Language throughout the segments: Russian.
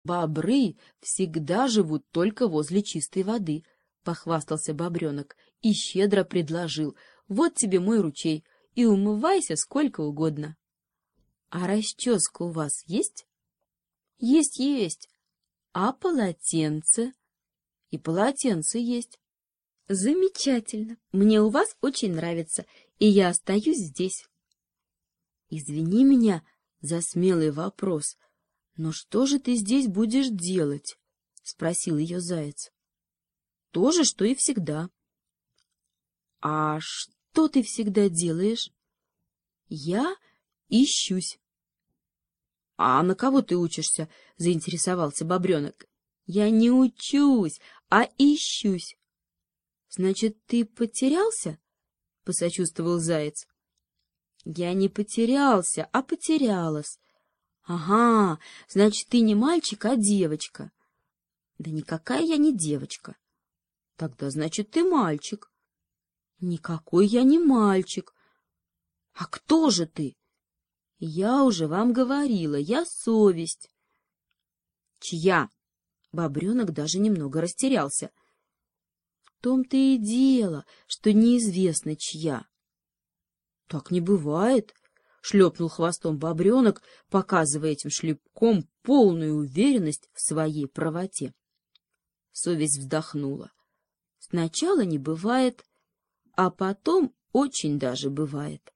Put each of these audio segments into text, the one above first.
— Бобры всегда живут только возле чистой воды, — похвастался бобренок и щедро предложил. — Вот тебе мой ручей, и умывайся сколько угодно. — А расческа у вас есть? — Есть, есть. — А полотенце? — И полотенце есть. — Замечательно. Мне у вас очень нравится, и я остаюсь здесь. — Извини меня за смелый вопрос, — но что же ты здесь будешь делать? — спросил ее заяц. — То же, что и всегда. — А что ты всегда делаешь? — Я ищусь. — А на кого ты учишься? — заинтересовался бобренок. — Я не учусь, а ищусь. — Значит, ты потерялся? — посочувствовал заяц. — Я не потерялся, а потерялась. Ага, значит, ты не мальчик, а девочка. Да никакая я не девочка. Тогда, значит, ты мальчик. Никакой я не мальчик. А кто же ты? Я уже вам говорила, я совесть. Чья? Бобренок даже немного растерялся. В том-то и дело, что неизвестно чья. Так не бывает, — шлепнул хвостом бобренок, показывая этим шлепком полную уверенность в своей правоте. Совесть вздохнула. Сначала не бывает, а потом очень даже бывает.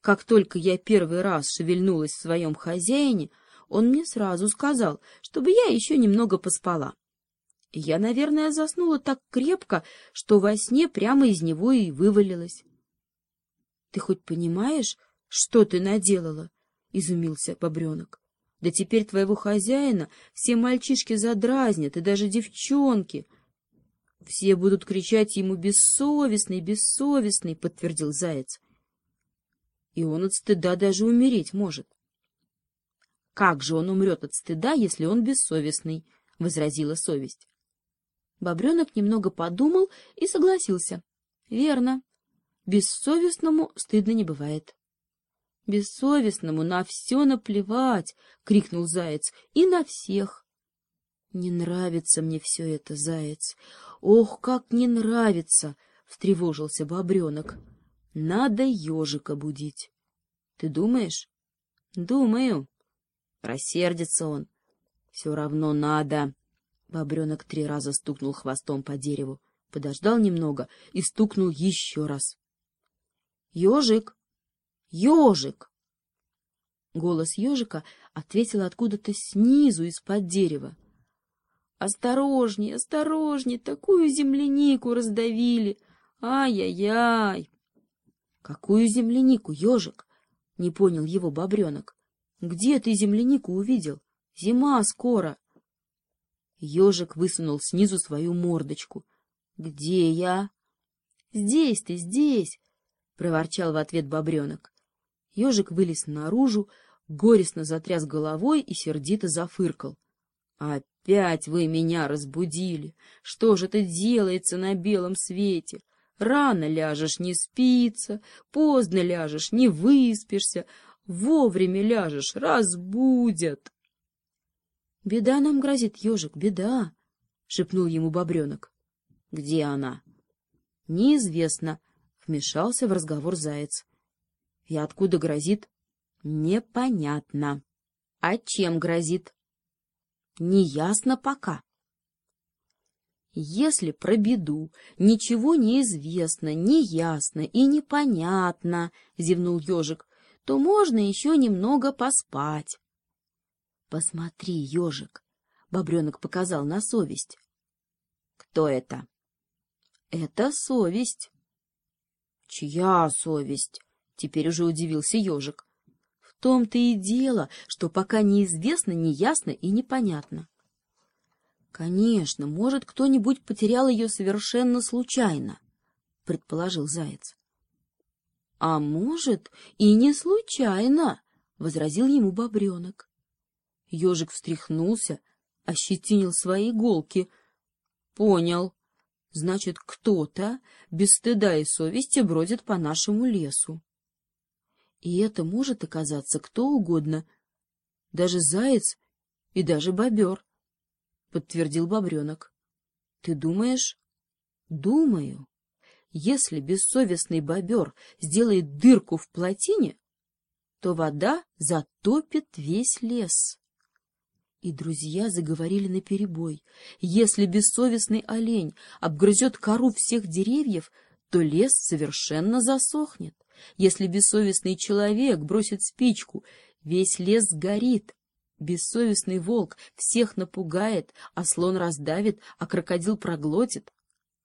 Как только я первый раз шевельнулась в своем хозяине, он мне сразу сказал, чтобы я еще немного поспала. я, наверное, заснула так крепко, что во сне прямо из него и вывалилась. — Ты хоть понимаешь, что ты наделала? — изумился бобренок. — Да теперь твоего хозяина все мальчишки задразнят, и даже девчонки. — Все будут кричать ему «бессовестный, бессовестный», — подтвердил заяц. — И он от стыда даже умереть может. — Как же он умрет от стыда, если он бессовестный? — возразила совесть. Бобренок немного подумал и согласился. — Верно. Бессовестному стыдно не бывает. Бессовестному на все наплевать, — крикнул заяц, — и на всех. Не нравится мне все это, заяц. Ох, как не нравится, — встревожился бобренок. Надо ежика будить. Ты думаешь? Думаю. Рассердится он. Все равно надо. Бобренок три раза стукнул хвостом по дереву, подождал немного и стукнул еще раз. — Ежик! Ежик! Голос ежика ответил откуда-то снизу, из-под дерева. «Осторожней, осторожней, такую землянику раздавили! Ай-яй-яй!» «Какую землянику, ежик?» — не понял его бобренок. «Где ты землянику увидел? Зима скоро!» Ежик высунул снизу свою мордочку. «Где я?» «Здесь ты, здесь!» — проворчал в ответ бобренок. Ежик вылез наружу, горестно затряс головой и сердито зафыркал. — Опять вы меня разбудили! Что же это делается на белом свете? Рано ляжешь — не спится, поздно ляжешь — не выспишься, вовремя ляжешь — разбудят. — Беда нам грозит, ежик, беда! — шепнул ему бобренок. — Где она? — Неизвестно, — вмешался в разговор заяц. И откуда грозит? Непонятно. А чем грозит? Неясно пока. Если про беду ничего не известно, не ясно и непонятно, — зевнул ежик, — то можно еще немного поспать. — Посмотри, ежик, — бобренок показал на совесть. — Кто это? — Это совесть. — Чья совесть? Теперь уже удивился ежик. В том-то и дело, что пока неизвестно, неясно и непонятно. Конечно, может, кто-нибудь потерял ее совершенно случайно, предположил заяц. А может, и не случайно, возразил ему бобренок. Ежик встряхнулся, ощетинил свои иголки. Понял. Значит, кто-то без стыда и совести бродит по нашему лесу. И это может оказаться кто угодно, даже заяц и даже бобер, — подтвердил бобренок. — Ты думаешь? — Думаю. Если бессовестный бобер сделает дырку в плотине, то вода затопит весь лес. И друзья заговорили наперебой. Если бессовестный олень обгрызет кору всех деревьев, то лес совершенно засохнет. Если бессовестный человек бросит спичку, весь лес сгорит. Бессовестный волк всех напугает, а слон раздавит, а крокодил проглотит.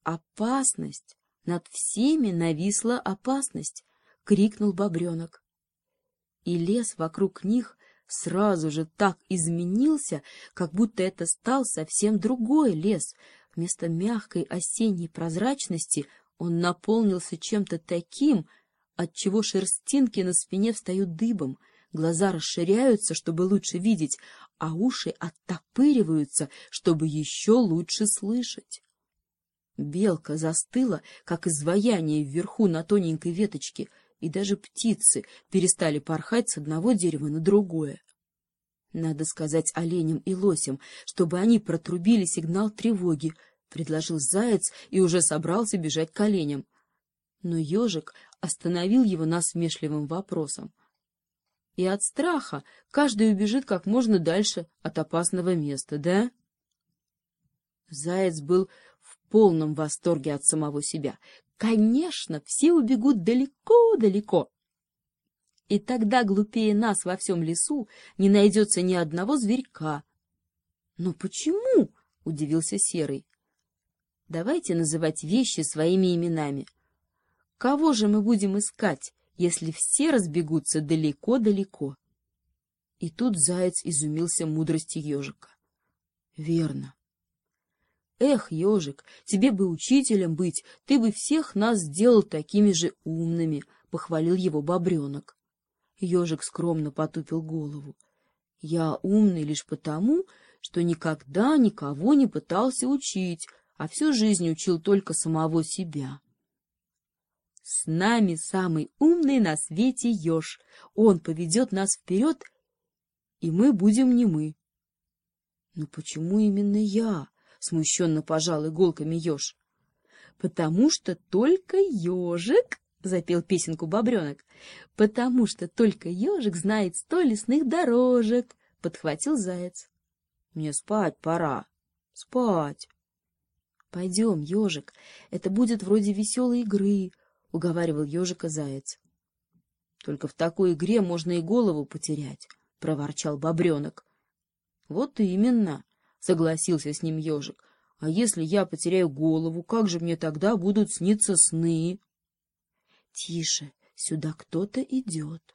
Опасность! Над всеми нависла опасность! — крикнул бобренок. И лес вокруг них сразу же так изменился, как будто это стал совсем другой лес. Вместо мягкой осенней прозрачности он наполнился чем-то таким, от чего шерстинки на спине встают дыбом, глаза расширяются, чтобы лучше видеть, а уши оттопыриваются, чтобы еще лучше слышать. Белка застыла, как изваяние вверху на тоненькой веточке, и даже птицы перестали порхать с одного дерева на другое. Надо сказать оленям и лосям, чтобы они протрубили сигнал тревоги, — предложил заяц и уже собрался бежать к оленям. Но ежик остановил его насмешливым вопросом. И от страха каждый убежит как можно дальше от опасного места, да? Заяц был в полном восторге от самого себя. Конечно, все убегут далеко-далеко. И тогда глупее нас во всем лесу не найдется ни одного зверька. — Но почему? — удивился Серый. — Давайте называть вещи своими именами. Кого же мы будем искать, если все разбегутся далеко-далеко? И тут заяц изумился мудрости ежика. — Верно. — Эх, ежик, тебе бы учителем быть, ты бы всех нас сделал такими же умными, — похвалил его бобренок. Ежик скромно потупил голову. — Я умный лишь потому, что никогда никого не пытался учить, а всю жизнь учил только самого себя. С нами самый умный на свете еж. Он поведет нас вперед, и мы будем не мы. — Но почему именно я? — смущенно пожал иголками еж. — Потому что только ежик, — запел песенку бобренок, — потому что только ежик знает сто лесных дорожек, — подхватил заяц. — Мне спать пора. Спать. — Пойдем, ежик, это будет вроде веселой игры, — уговаривал ежика заяц. — Только в такой игре можно и голову потерять, — проворчал бобренок. — Вот именно, — согласился с ним ежик. — А если я потеряю голову, как же мне тогда будут сниться сны? — Тише, сюда кто-то идет,